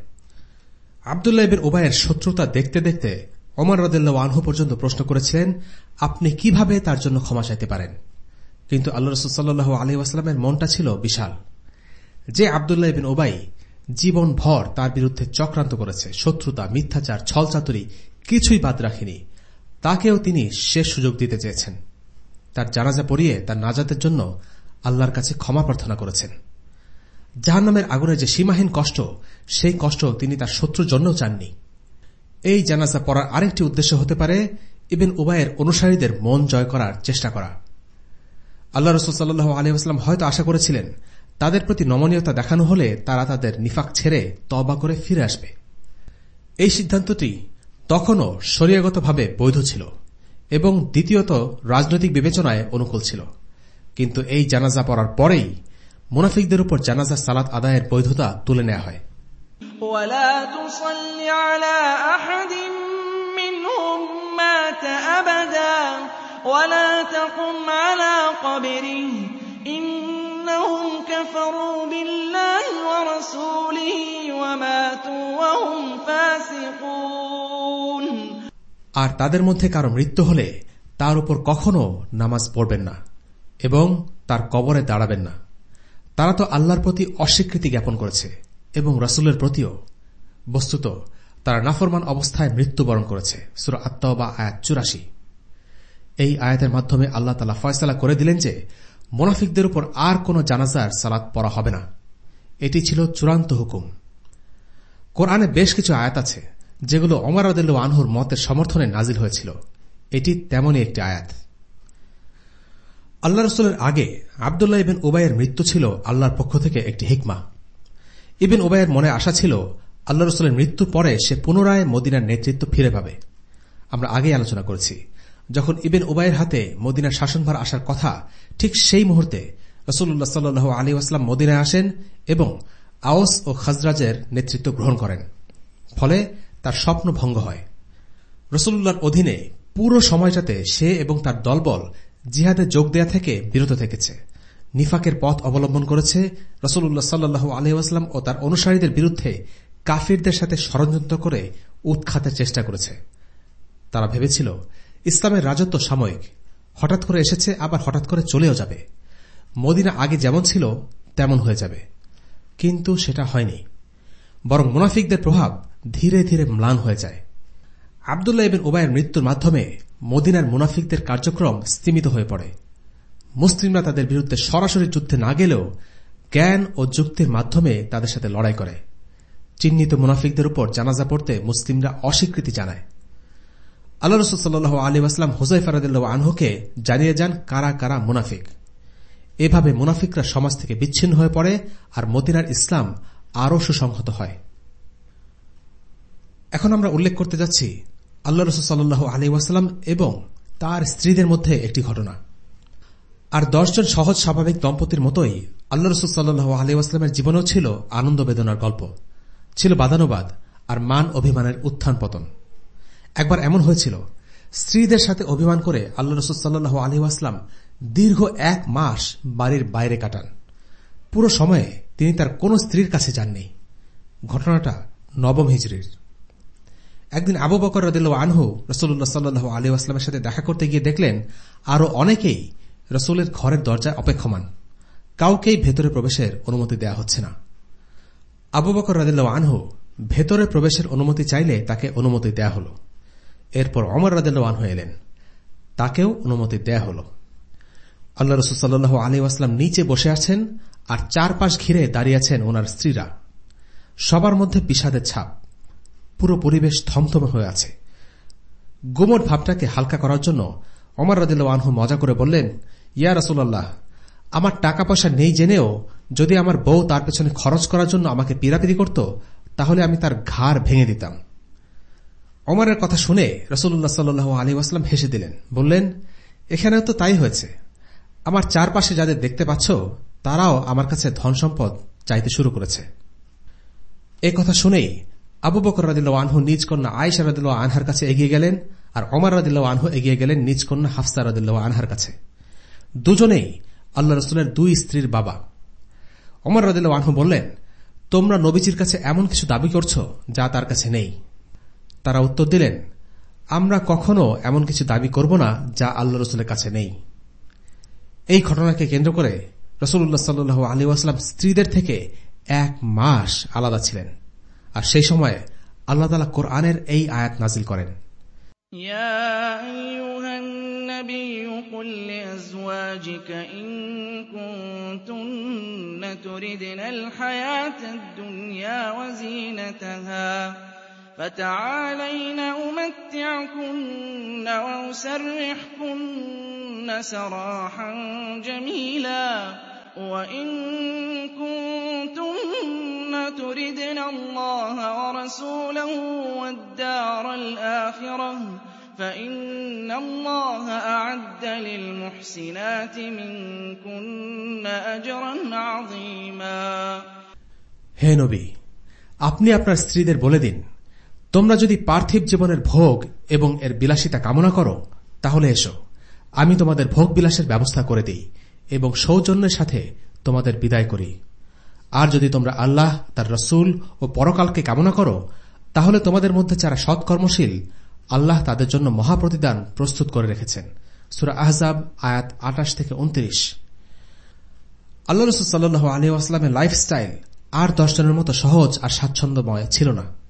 আবদুল্লাহ ইবের ওবায়ের শত্রুতা দেখতে দেখতে অমর রদুল্লাহ আনহু পর্যন্ত প্রশ্ন করেছিলেন, আপনি কীভাবে তার জন্য ক্ষমা চাইতে পারেন? কিন্তু আল্লাহ রসুল্লাহ আলী আসলামের মনটা ছিল বিশাল। যে আবদুল্লাহ ইবিন ওবাই জীবন ভর তার বিরুদ্ধে চক্রান্ত করেছে, শত্রুতা, মিথ্যাচার, ছলচাতুরি, কিছুই বাদ রাখেনি। তাকেও তিনি শেষ সুযোগ দিতে চেয়েছেন। তার জানাজা পড়িয়ে তার নাজাতের জন্য আল্লাহর কাছে ক্ষমা প্রার্থনা করেছেন। জাহান্নামের আগুনের যে সীমাহীন কষ্ট, সেই কষ্ট তিনি তার শত্রুর জন্যও চাননি। এই জানাজা পড়ার আরেকটি উদ্দেশ্য হতে পারে ইবেন উবায়ের অনুসারীদের মন জয় করার চেষ্টা করা। আল্লাহ রসুল সাল্লু আলহাম হয়তো আশা করেছিলেন তাদের প্রতি নমনীয়তা দেখানো হলে তারা তাদের নিফাক ছেড়ে তবা করে ফিরে আসবে এই সিদ্ধান্তটি তখনও শরীয়গতভাবে বৈধ ছিল এবং দ্বিতীয়ত রাজনৈতিক বিবেচনায় অনুকূল ছিল কিন্তু এই জানাজা পড়ার পরেই মুনাফিকদের উপর জানাজা সালাত আদায়ের বৈধতা তুলে নেওয়া হয় ولا تصل على أحد منهم مات أبدا ولا تقم على قبره إنهم كفروا بالله ورسوله وماتوا وهم فاسقون আর তাদের মধ্যে কারো মৃত্যু হলে তার উপর কখনো নামাজ পড়বেন না এবং তার কবরে দাঁড়াবেন না তারা তো আল্লাহর প্রতি অস্বীকৃতি জ্ঞাপন করেছে এবং রসুলের প্রতিও বস্তুত তারা নাফরমান অবস্থায় মৃত্যুবরণ করেছে সুর আত্মবা আয়াত চুরাশি এই আয়াতের মাধ্যমে আল্লাহ তালা ফয়সলা করে দিলেন যে মোনাফিকদের উপর আর কোন জানাজার সালাত পড়া হবে না। এটি ছিল চূড়ান্ত হুকুম। কোরআনে বেশ কিছু আয়াত আছে, যেগুলো অমর আদুল্ল আনহুর মতের সমর্থনে নাজিল হয়েছিল। এটি তেমনই একটি আয়াত। আল্লাহ রসুলের আগে আবদুল্লাহ ইবেন উবাইয়ের মৃত্যু ছিল আল্লাহর পক্ষ থেকে একটি হিকমা। ইবেন উবাইয়ের মনে আশা ছিল আল্লাহ রসুলের মৃত্যু পরে সে পুনরায় মদিনার নেতৃত্ব ফিরে পাবে। আমরা আগেই আলোচনা করেছি। যখন ইবেন উবাইয়ের হাতে মদিনার শাসনভার আসার কথা, ঠিক সেই মুহূর্তে রসুল্লাহ সাল্লু আলী আসলাম মদিনায় আসেন এবং আওস ও খাজরাজের নেতৃত্ব গ্রহণ করেন। ফলে তার স্বপ্ন ভঙ্গ হয়। রসুল্লাহর অধীনে পুরো সময়টাতে সে এবং তার দলবল জিহাদে যোগ দেয়া থেকে বিরত থেকেছে। নিফাকের পথ অবলম্বন করেছে রসুল্লাহ সাল্লু আলহাম ও তার অনুসারীদের বিরুদ্ধে কাফিরদের সাথে ষড়যন্ত্র করে উৎখাতের চেষ্টা করেছে। তারা ভেবেছিল ইসলামের রাজত্ব সাময়িক। হঠাৎ করে এসেছে, আবার হঠাৎ করে চলেও যাবে। মদিনা আগে যেমন ছিল, তেমন হয়ে যাবে। কিন্তু সেটা হয়নি। বরং মুনাফিকদের প্রভাব ধীরে ধীরে ম্লান হয়ে যায়। আবদুল্লাহ ইবেন ওবায়ের মৃত্যুর মাধ্যমে মদিনার মুনাফিকদের কার্যক্রম স্তীমিত হয়ে পড়ে। মুসলিমরা তাদের বিরুদ্ধে সরাসরি যুদ্ধে না গেলেও জ্ঞান ও যুক্তির মাধ্যমে তাদের সাথে লড়াই করে। চিহ্নিত মুনাফিকদের উপর জানাজা পড়তে মুসলিমরা অস্বীকৃতি জানায়। আল্লাহ রসুল্লাহ আলী আসলাম হুজাইফারাদ আনহুকে জানিয়ে যান, কারা কারা মুনাফিক? এভাবে মুনাফিকরা সমাজ থেকে বিচ্ছিন্ন হয়ে পড়ে আর মদিনার ইসলাম আরও সুসংহত হয়। এখন আমরা উল্লেখ করতে যাচ্ছি আল্লাহ রসুল সাল্লাহ আলী ওয়াসালাম এবং তার স্ত্রীদের মধ্যে একটি ঘটনা। আর দশজন সহজ স্বাভাবিক দম্পতির মতোই আল্লাহ রসুল সাল্লাহ আলী ওয়াসলামের জীবনেও ছিল আনন্দ বেদনার গল্প, ছিল বাদানুবাদ আর মান অভিমানের উত্থান পতন। একবার এমন হয়েছিল, স্ত্রীদের সাথে অভিমান করে আল্লাহ রসুল সাল্লু আলী আসলাম দীর্ঘ এক মাস বাড়ির বাইরে কাটান। পুরো সময়ে তিনি তার কোন স্ত্রীর কাছে যাননি। ঘটনাটা নবম হিজড়ির একদিন আবু বকর রদিল্লা আনহু রসুল্লাহ সাল্লু আলী আসলামের সাথে দেখা করতে গিয়ে দেখলেন আরও অনেকেই রসুলের ঘরের দরজায় অপেক্ষমান। কাউকেই ভেতরে প্রবেশের অনুমতি দেয়া হচ্ছে না। আবু বকর রদিল্লা আনহু ভেতরে প্রবেশের অনুমতি চাইলে তাকে অনুমতি দেয়া হল। এরপর অমর রাদেলান হয়ে এলেন। তাকেও অনুমতি দেয়া হল। আল্লাহ রসুল্লাহ আলী আসলাম নিচে বসে আছেন আর চারপাশ ঘিরে দাঁড়িয়ে আছেন ওনার স্ত্রীরা। সবার মধ্যে বিষাদের ছাপ। পুরো পরিবেশ থমথমে হয়ে আছে। গুমট ভাবটাকে হালকা করার জন্য অমর রাদিল্লা আনহু মজা করে বললেন, ইয়া রসুল্লাহ আমার টাকা পয়সা নেই জেনেও যদি আমার বউ তার পেছনে খরচ করার জন্য আমাকে পিরাপিরি করত, তাহলে আমি তার ঘাড় ভেঙে দিতাম। অমরের কথা শুনে রসুল্লাহ সাল্লু আলী আসলাম হেসে দিলেন, বললেন, এখানেও তো তাই হয়েছে। আমার চারপাশে যাদের দেখতে পাচ্ছ, তারাও আমার কাছে ধন সম্পদ চাইতে শুরু করেছে। এ কথা শুনেই আবু বকর রাদিল্লা আনহু নিজ কন্যা আয়সা রাদিল্লা আনহার কাছে এগিয়ে গেলেন আর অমর রাদিল্লা আনহু এগিয়ে গেলেন নিজ কন্যা হাফসা রাদিল্লা আনহার কাছে। দুজনেই আল্লাহ রসুলের দুই স্ত্রীর বাবা। অমর রাদিল্লা আনহু বললেন, তোমরা নবীজির কাছে এমন কিছু দাবি করছ যা তার কাছে নেই। তারা উত্তর দিলেন, আমরা কখনো এমন কিছু দাবি করব না যা আল্লাহ রসুলের কাছে নেই। এই ঘটনাকে কেন্দ্র করে রসুল্লাহ সাল্লু আলী আসলাম স্ত্রীদের থেকে এক মাস আলাদা ছিলেন। আর সেই সময় আল্লাহ তালা কোরআনের এই আয়াত নাজিল করেন। ইয়া فَتَعَالَيْنَ أُمَتِّعْكُنَّ وَأُسَرِّحْكُنَّ سَرَاحًا جَمِيلًا. وَإِن كُنتُنَّ تُرِدْنَ اللَّهَ وَرَسُولَهُ وَالدَّارَ الْآخِرَةَ فَإِنَّ اللَّهَ أَعَدَّ لِلْمُحْسِنَاتِ مِنكُنَّ أَجْرًا عَظِيمًا. হে নবী আপনি আপনার بولدين তোমরা যদি পার্থিব জীবনের ভোগ এবং এর বিলাসিতা কামনা করো, তাহলে এসো। আমি তোমাদের ভোগ বিলাসের ব্যবস্থা করে দিই এবং সৌজন্যের সাথে তোমাদের বিদায় করি। আর যদি তোমরা আল্লাহ, তার রসুল ও পরকালকে কামনা করো, তাহলে তোমাদের মধ্যে যারা সৎকর্মশীল, আল্লাহ তাদের জন্য মহাপ্রতিদান প্রস্তুত করে রেখেছেন। সুরা আহজাব, আয়াত আটাশ থেকে উনত্রিশ। আল্লাহ রসুল সাল্লু আলহামের লাইফস্টাইল আর দশজনের মতো সহজ আর স্বাচ্ছন্দ্যময় ছিল না।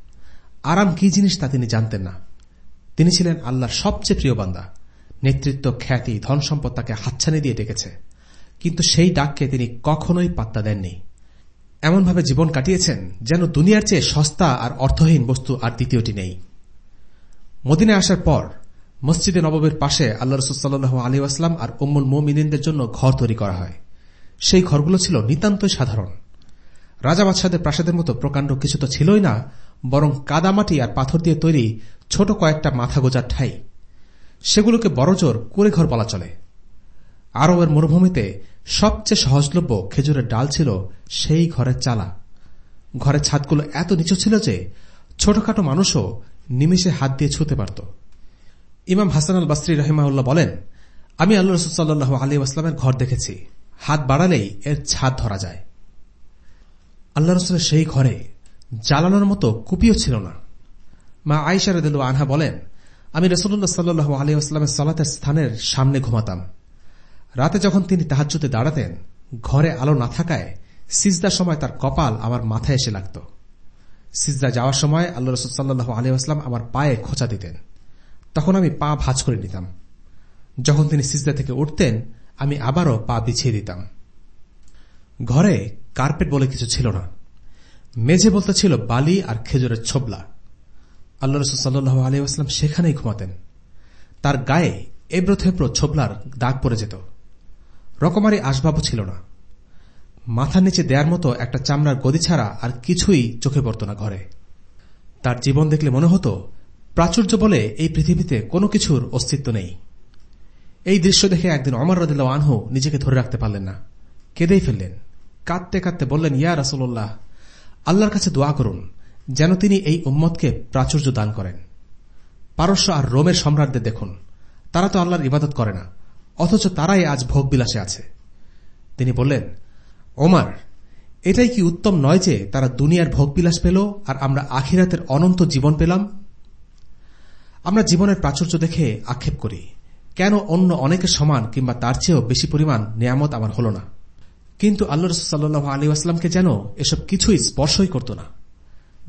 আরাম কি জিনিস তা তিনি জানতেন না। তিনি ছিলেন আল্লাহর সবচেয়ে প্রিয় বান্দা। নেতৃত্ব, খ্যাতি, ধন সম্পদ তাকে হাতছানি দিয়ে ডেকেছে। কিন্তু সেই ডাককে তিনি কখনোই পাত্তা দেননি। এমনভাবে জীবন কাটিয়েছেন যেন দুনিয়ার চেয়ে সস্তা আর অর্থহীন বস্তু আর দ্বিতীয়টি নেই। মদিনে আসার পর মসজিদে নবাবের পাশে আল্লাহ রসুল্লাহ আলী আসলাম আর উম্মুল মোমিনদের জন্য ঘর তৈরি করা হয়। সেই ঘরগুলো ছিল নিতান্তই সাধারণ। রাজা বাদশাদের প্রাসাদের মতো প্রকাণ্ড কিছু তো ছিলই না বরং কাদামাটি আর পাথর দিয়ে তৈরি ছোট কয়েকটা মাথা গোজার ঠাই। সেগুলোকে বড়জোর কুড়ে ঘর বলা চলে। আরবের মরুভূমিতে সবচেয়ে সহজলভ্য খেজুরের ডাল ছিল সেই ঘরের চালা। ঘরের ছাদগুলো এত নিচু ছিল যে ছোটখাটো মানুষও নিমিষে হাত দিয়ে ছুতে পারত। ইমাম হাসান আল বাস্ত্রী রহিমাউল্লাহ বলেন, আমি আল্লাহ রসুল্লাহ আলী আসলামের ঘর দেখেছি। হাত বাড়ালেই এর ছাদ ধরা যায়। আল্লাহ রসুলের সেই ঘরে জ্বালানোর মতো কুপিও ছিল না। মা আইসা রদুল আনহা বলেন, আমি রসুল্লাহ সাল্লু আলী আসলামের সলাতের স্থানের সামনে ঘুমাতাম। রাতে যখন তিনি তাহাজ্যতে দাঁড়াতেন, ঘরে আলো না থাকায় সিজদার সময় তার কপাল আমার মাথায় এসে লাগত। সিজদা যাওয়ার সময় আল্লাহ রসুল সাল্লু আলী আমার পায়ে খোঁচা দিতেন। তখন আমি পা ভাজ করে নিতাম। যখন তিনি সিজদা থেকে উঠতেন, আমি আবারও পা বিছিয়ে দিতাম। ঘরে কার্পেট বলে কিছু ছিল না। মেঝে বলতে ছিল বালি আর খেজুরের ছোবলা। আল্লাহ রসুল সাল্লু আলিউসলাম সেখানেই ঘুমাতেন। তার গায়ে এব্রো থেব্রো ছোবলার দাগ পড়ে যেত। রকমারি আসবাবও ছিল না। মাথার নিচে দেয়ার মতো একটা চামড়ার গদি ছাড়া আর কিছুই চোখে পড়ত না ঘরে। তার জীবন দেখলে মনে হতো, প্রাচুর্য বলে এই পৃথিবীতে কোনো কিছুর অস্তিত্ব নেই। এই দৃশ্য দেখে একদিন অমর রদিল্লা আনহু নিজেকে ধরে রাখতে পারলেন না। কেঁদেই ফেললেন। কাঁদতে কাঁদতে বললেন, ইয়া রাসুল্লাহ আল্লাহর কাছে দোয়া করুন, যেন তিনি এই উম্মতকে প্রাচুর্য দান করেন। পারস্য আর রোমের সম্রাটদের দেখুন, তারা তো আল্লাহর ইবাদত করে না, অথচ তারাই আজ ভোগ বিলাসে আছে। তিনি বললেন, ওমার, এটাই কি উত্তম নয় যে তারা দুনিয়ার ভোগ বিলাস পেল আর আমরা আখিরাতের অনন্ত জীবন পেলাম? আমরা জীবনের প্রাচুর্য দেখে আক্ষেপ করি, কেন অন্য অনেকের সমান কিংবা তার চেয়েও বেশি পরিমাণ নিয়ামত আমার হল না? কিন্তু আল্লাহ রসুল্লাহ আলী আসলামকে যেন এসব কিছুই স্পর্শই করত না।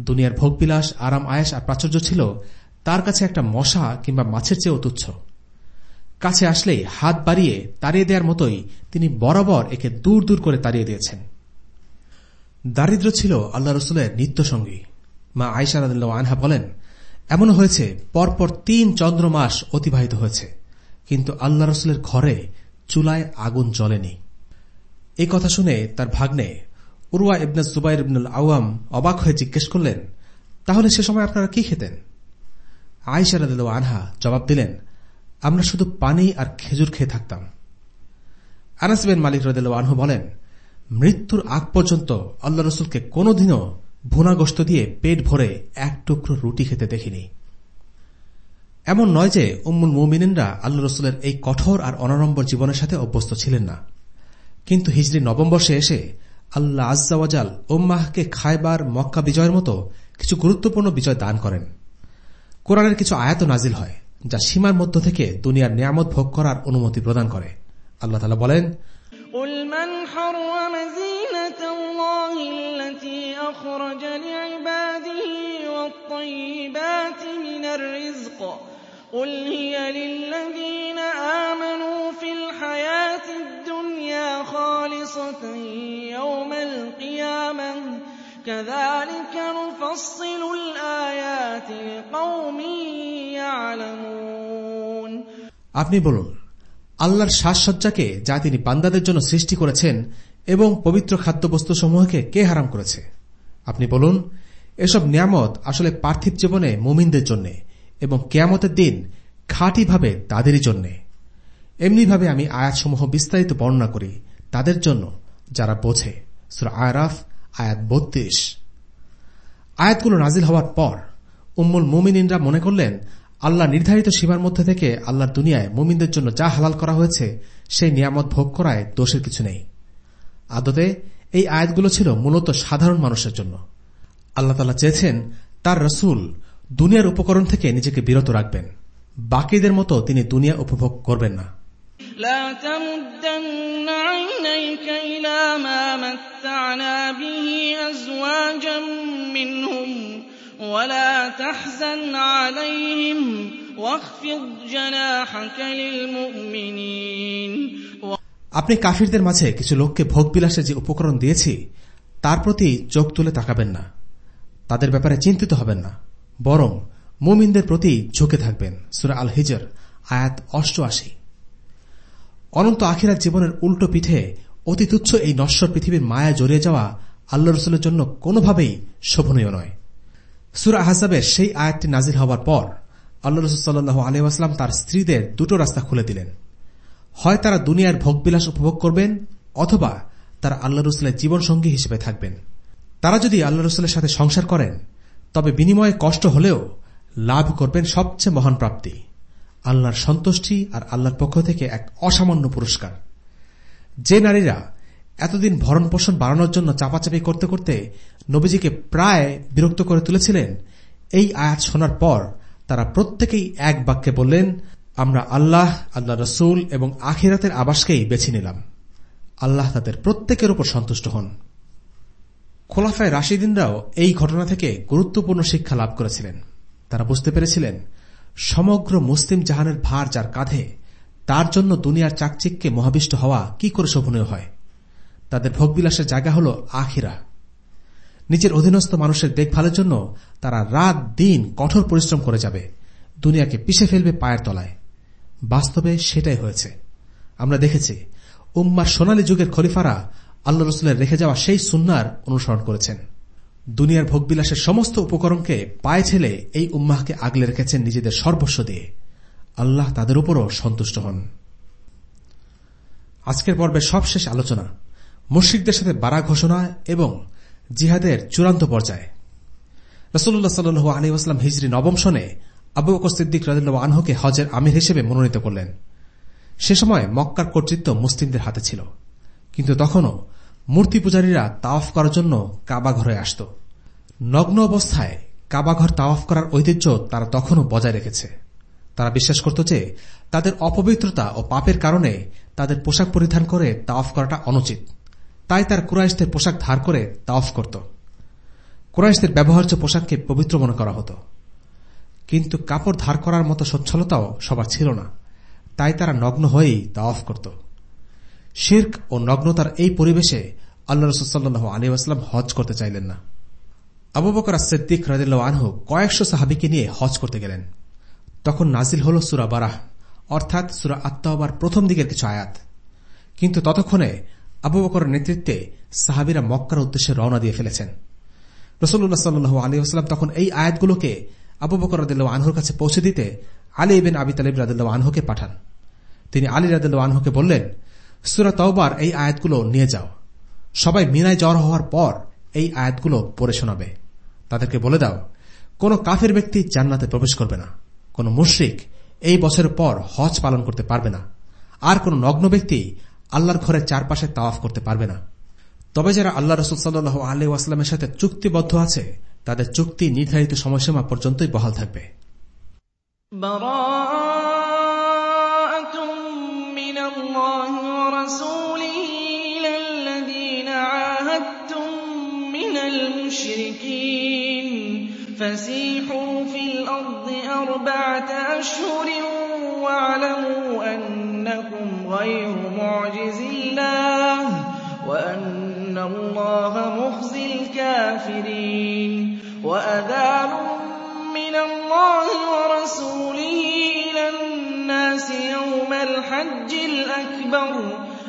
দুনিয়ার ভোগবিলাস, আরাম আয়াস আর প্রাচুর্য ছিল তার কাছে একটা মশা কিংবা মাছের চেয়েও তুচ্ছ। কাছে আসলেই হাত বাড়িয়ে তাড়িয়ে দেওয়ার মতোই তিনি বরাবর একে দূর দূর করে তাড়িয়ে দিয়েছেন। দারিদ্র ছিল আল্লাহ রসুলের নিত্যসঙ্গী। মা আয়সা আনহা বলেন এমন হয়েছে, পরপর তিন চন্দ্র মাস অতিবাহিত হয়েছে। কিন্তু আল্লাহ রসুলের ঘরে চুলায় আগুন জ্বলেনি। এই কথা শুনে তার ভাগ্নে উরুয়া ইবনে জুবাইর ইবনুল আওয়াম অবাক হয়ে জিজ্ঞেস করলেন, তাহলে সে সময় আপনারা কি খেতেন? আয়সা রাদ আনহা জবাব দিলেন, আমরা শুধু পানি আর খেজুর খেয়ে থাকতাম। আনাসবেন মালিক রদেল আনহু বলেন, মৃত্যুর আগ পর্যন্ত আল্লাহ রসুলকে কোনদিনও ভুনাগস্ত দিয়ে পেট ভরে এক টুকরো রুটি খেতে দেখিনি। এমন নয় যে উম্মুল মুমিনিনরা আল্লাহ রসুলের এই কঠোর আর অনারম্বর জীবনের সাথে অভ্যস্ত ছিলেন না। কিন্তু হিজড়ি নবম বর্ষে এসে আল্লাহ আজ্জাওয়াজাল ওম্মাহকে খায়বার মক্কা বিজয়ের মতো কিছু গুরুত্বপূর্ণ বিজয় দান করেন কোরআনের কিছু আয়াত নাজিল হয় যা সীমার মধ্য থেকে দুনিয়ার নিয়ামত ভোগ করার অনুমতি প্রদান করে আল্লাহ তালা বলেন قل من حرم زينة الله التي أخرج لعباده والطيبات من الرزق قل هي للذين آمنوا كذلك نفصل الآيات لقوم يعلمون আপনি বলুন আল্লাহর সাজসজ্জাকে যা তিনি বান্দাদের জন্য সৃষ্টি করেছেন এবং পবিত্র খাদ্যবস্তুসমূহকে কে হারাম করেছে আপনি বলুন এসব নিয়ামত আসলে পার্থিব জীবনে মুমিনদের জন্য এবং কেয়ামতের দিন খাঁটিভাবে তাদেরই জন্যে এমনিভাবে আমি আয়াতসমূহ বিস্তারিত বর্ণনা করি তাদের জন্য যারা বোঝে সুরা আয়রাফ আয়াত বত্রিশ। আয়াতগুলো নাজিল হওয়ার পর উম্মুল মুমিনিনরা মনে করলেন, আল্লাহ নির্ধারিত সীমার মধ্যে থেকে আল্লাহর দুনিয়ায় মুমিনদের জন্য যা হালাল করা হয়েছে, সেই নিয়ামত ভোগ করায় দোষের কিছু নেই। আদতে এই আয়াতগুলো ছিল মূলত সাধারণ মানুষের জন্য। আল্লাহ তালা চেয়েছেন তার রসুল দুনিয়ার উপকরণ থেকে নিজেকে বিরত রাখবেন। বাকিদের মতো তিনি দুনিয়া উপভোগ করবেন না। لا تمدن عينيك إلى ما متعنا به أزواجا منهم ولا تحزن عليهم واخفض جناحك للمؤمنين আপনি কাফিরদের মাঝে কিছু লোককে ভোগবিলাসে যে উপকরণ দিয়েছি তার প্রতি চোখ তুলে তাকাবেন না তাদের ব্যাপারে চিন্তিত হবেন না বরং মুমিনদের প্রতি ঝুঁকে থাকবেন সুরা আল হিজর আয়াত অষ্টআশি অনন্ত আখিরাত জীবনের উল্টো পিঠে অতি তুচ্ছ এই নশ্বর পৃথিবীর মায়া জড়িয়ে যাওয়া আল্লাহ রসুলের জন্য কোনোভাবেই শোভনীয় নয়। সুরা আহসাবের সেই আয়াতটি নাজির হওয়ার পর আল্লাহ রসুল সাল্লু আলহাম তার স্ত্রীদের দুটো রাস্তা খুলে দিলেন। হয় তারা দুনিয়ার ভোগবিলাস উপভোগ করবেন অথবা তারা আল্লাহ রসুলের জীবনসঙ্গী হিসেবে থাকবেন। তারা যদি আল্লাহ রসুলের সাথে সংসার করেন, তবে বিনিময়ে কষ্ট হলেও লাভ করবেন সবচেয়ে মহান প্রাপ্তি। আল্লাহর সন্তুষ্টি আর আল্লাহর পক্ষ থেকে এক অসামান্য পুরস্কার। যে নারীরা এতদিন ভরণ পোষণ বাড়ানোর জন্য চাপাচাপি করতে করতে নবীজিকে প্রায় বিরক্ত করে তুলেছিলেন, এই আয়াত শোনার পর তারা প্রত্যেকেই এক বাক্যে বললেন, আমরা আল্লাহ আল্লাহ রসুল এবং আখিরাতের আবাসকেই বেছে নিলাম। আল্লাহ তাদের প্রত্যেকের উপর সন্তুষ্ট হন। খোলাফায় রাশিদিনরাও এই ঘটনা থেকে গুরুত্বপূর্ণ শিক্ষা লাভ করেছিলেন। তারা বুঝতে পেরেছিলেন সমগ্র মুসলিম জাহানের ভার যার কাঁধে, তার জন্য দুনিয়ার চাকচিককে মহাবিষ্ট হওয়া কি করে শোভনীয় হয়? তাদের ভোগবিলাসের জায়গা হল আখিরা। নিজের অধীনস্থ মানুষের দেখভালের জন্য তারা রাত দিন কঠোর পরিশ্রম করে যাবে, দুনিয়াকে পিষে ফেলবে পায়ের তলায়। বাস্তবে সেটাই হয়েছে। আমরা দেখেছি, উম্মার সোনালী যুগের খলিফারা আল্লাহ রসুলের রেখে যাওয়া সেই সুন্নার অনুসরণ করেছেন। দুনিয়ার ভোগবিলাসের সমস্ত উপকরণকে পায়ে ছেলে এই উম্মাহকে আগলে রেখেছেন নিজেদের সর্বস্ব দিয়ে। আল্লাহ তাদের উপরও সন্তুষ্ট হন। আজকের পর্বের সবশেষ আলোচনা মুশ্রিকদের সাথে বাড়া ঘোষণা এবং জিহাদের চূড়ান্ত পর্যায়ে। রসুল্লাহ সাল্লু আলী আসলাম হিজরি নবম সনে আবু বকর সিদ্দিক রাজুল্লাহ আনহুকে হজের আমির হিসেবে মনোনীত করলেন। সে সময় মক্কার কর্তৃত্ব মুসলিমদের হাতে ছিল। কিন্তু তখনও মূর্তি পূজারীরা তাওয়াফ করার জন্য কাবাঘরে আসত। নগ্ন অবস্থায় কাবাঘর তাওয়াফ করার ঐতিহ্য তারা তখনও বজায় রেখেছে। তারা বিশ্বাস করত যে তাদের অপবিত্রতা ও পাপের কারণে তাদের পোশাক পরিধান করে তাওয়াফ করাটা অনুচিত। তাই তার কুরাইশদের পোশাক ধার করে তাওয়াফ করত। কুরাইশদের ব্যবহার্য পোশাককে পবিত্র মনে করা হতো। কিন্তু কাপড় ধার করার মতো সচ্ছলতাও সবার ছিল না। তাই তারা নগ্ন হয়েই তাওয়াফ করত। শির্ক ও নগ্নতার এই পরিবেশে আল্লাহ রসুল্লাহ আলী আসলাম হজ করতে চাইলেন না। আবু বকর সিদ্দিক রাজিল্লা আনহু কয়েকশো সাহাবিকে নিয়ে হজ করতে গেলেন। তখন নাজিল হল সুরা বারাহ, অর্থাৎ সুরা আত্মাবার প্রথম দিকের কিছু আয়াত। কিন্তু ততক্ষণে আবু বকরের নেতৃত্বে সাহাবিরা মক্কার উদ্দেশ্যে রওনা দিয়ে ফেলেছেন। রসুল্লাহ সাল্লু আলী আসলাম তখন এই আয়াতগুলোকে আবু বকর রাদিল্লা আনহুর কাছে পৌঁছে দিতে আলী বিন আবি তালিব রাদিল্লা আনহুকে পাঠান। তিনি আলী রাদিল্লা আনহুকে বললেন সুরা তওবার এই আয়াতগুলো নিয়ে যাও। সবাই মিনায় জ্বর হওয়ার পর এই আয়াতগুলো পড়ে শোনাবে। তাদেরকে বলে দাও, কোন কাফের ব্যক্তি জান্নাতে প্রবেশ করবে না। কোন মুশ্রিক এই বছরের পর হজ পালন করতে পারবে না। আর কোন নগ্ন ব্যক্তি আল্লাহর ঘরের চারপাশে তাওয়াফ করতে পারবে না। তবে যারা আল্লাহ রসুল সাল্লু আল্লাহ আসলামের সাথে চুক্তিবদ্ধ আছে, তাদের চুক্তি নির্ধারিত সময়সীমা পর্যন্তই বহাল থাকবে। فسيحوا في الأرض أربعة أشهر واعلموا أنكم غير معجز الله وأن الله مخزي الكافرين. وأذان من الله ورسوله إلى الناس يوم الحج الأكبر.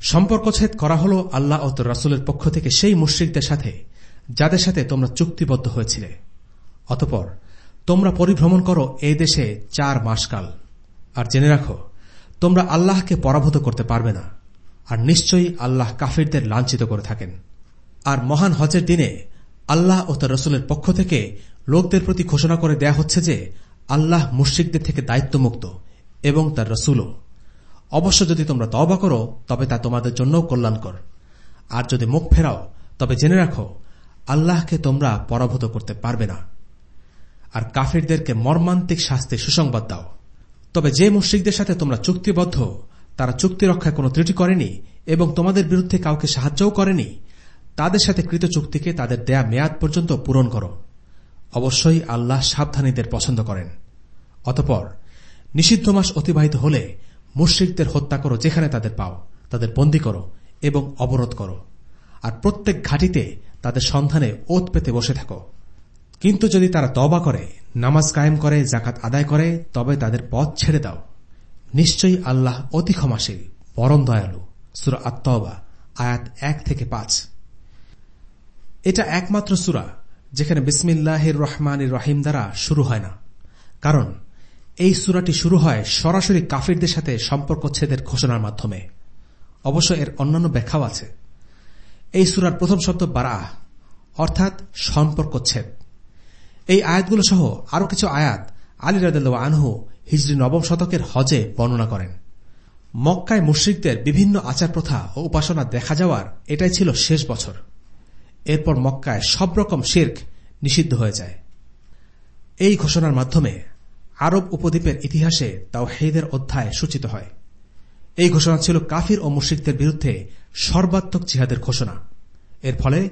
সম্পর্কচ্ছেদ করা হল আল্লাহ ও রাসুলের পক্ষ থেকে সেই মুশ্রিকদের সাথে, যাদের সাথে তোমরা চুক্তিবদ্ধ হয়েছিলে। অতপর, তোমরা পরিভ্রমণ করো এই দেশে চার মাসকাল। আর জেনে রাখো, তোমরা আল্লাহকে পরাভূত করতে পারবে না, আর নিশ্চয়ই আল্লাহ কাফিরদের লাঞ্ছিত করে থাকেন। আর মহান হজের দিনে আল্লাহ ও তার রসুলের পক্ষ থেকে লোকদের প্রতি ঘোষণা করে দেয়া হচ্ছে যে, আল্লাহ মুশ্রিকদের থেকে দায়িত্বমুক্ত এবং তার রসুলও। অবশ্য যদি তোমরা তবা করো, তবে তা তোমাদের জন্যও কল্যাণকর। আর যদি মুখ ফেরাও, তবে জেনে রাখো, আল্লাহকে তোমরা পরাভূত করতে পারবে না। আর কাফিরদেরকে মর্মান্তিক শাস্তি সুসংবাদ দাও। তবে যে মুশ্রিকদের সাথে তোমরা চুক্তিবদ্ধ, তারা চুক্তি রক্ষায় কোনো ত্রুটি করেনি এবং তোমাদের বিরুদ্ধে কাউকে সাহায্যও করেনি, তাদের সাথে কৃত চুক্তিকে তাদের দেয়া মেয়াদ পর্যন্ত পূরণ করো। অবশ্যই আল্লাহ সাবধানীদের পছন্দ করেন। অতপর, নিষিদ্ধ মাস অতিবাহিত হলে মুশ্রিকদের হত্যা করো, যেখানে তাদের পাও। তাদের বন্দী করো এবং অবরোধ করো। আর প্রত্যেক ঘাটিতে তাদের সন্ধানে ওত পেতে বসে থাকো। কিন্তু যদি তারা তবা করে, নামাজ কায়েম করে জাকাত আদায় করে, তবে তাদের পথ ছেড়ে দাও। নিশ্চয়ই আল্লাহ অতি ক্ষমাশীল, পরম দয়ালু। সুরা আত্মবা আয়াত এক থেকে পাঁচ। এটা একমাত্র সুরা, যেখানে বিসমিল্লাহির রহমান রহিম দ্বারা শুরু হয় না। কারণ এই সুরাটি শুরু হয় সরাসরি কাফিরদের সাথে সম্পর্কচ্ছেদের ঘোষণার মাধ্যমে। অবশ্য এর অন্যান্য ব্যাখ্যাও আছে। এই সুরার প্রথম শব্দ বারা অর্থাৎ সম্পর্কচ্ছেদ এই আয়াতগুলো সহ আরও কিছু আয়াত আলী রাদ আনহু হিজরি নবম শতকের হজে বর্ণনা করেন। মক্কায় মুশ্রিকদের বিভিন্ন আচার প্রথা ও উপাসনা দেখা যাওয়ার এটাই ছিল শেষ বছর। এরপর মক্কায় সব রকম শির্ক নিষিদ্ধ হয়ে যায়। এই ঘোষণার মাধ্যমে আরব উপদ্বীপের ইতিহাসে তাও হেদের অধ্যায় সূচিত হয়। এই ঘোষণা ছিল কাফির ও মুশ্রিকদের বিরুদ্ধে সর্বাত্মক জিহাদের ঘোষণা। এর ফলে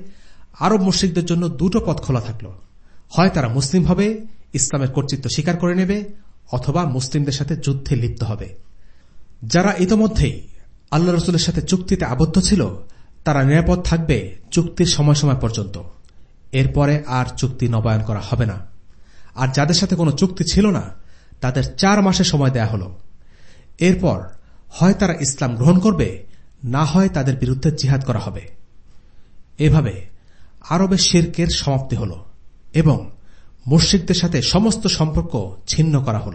আরব মুশ্রিকদের জন্য দুটো পথ খোলা থাকল। হয় তারা মুসলিম হবে, ইসলামের কর্তৃত্ব স্বীকার করে নেবে, অথবা মুসলিমদের সাথে যুদ্ধে লিপ্ত হবে। যারা ইতোমধ্যেই আল্লাহ রসুলের সাথে চুক্তিতে আবদ্ধ ছিল, তারা নিরাপদ থাকবে চুক্তির সময় সময় পর্যন্ত। এরপরে আর চুক্তি নবায়ন করা হবে না। আর যাদের সাথে কোনো চুক্তি ছিল না, তাদের চার মাসের সময় দেয়া হল। এরপর হয় তারা ইসলাম গ্রহণ করবে, না হয় তাদের বিরুদ্ধে জিহাদ করা হবে। এভাবে আরবের শির্কের সমাপ্তি হল এবং মুশ্রিকদের সাথে সমস্ত সম্পর্ক ছিন্ন করা হল।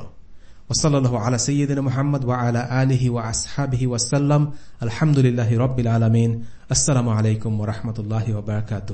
ওসাল্লাহ আলা মোহাম্মদ ওয়াসাল্লাম আলহামদুলিল্লাহ রবিল আলমিন। আসসালামু আলাইকুম ওরহমতুল্লাহ ওবরাকাত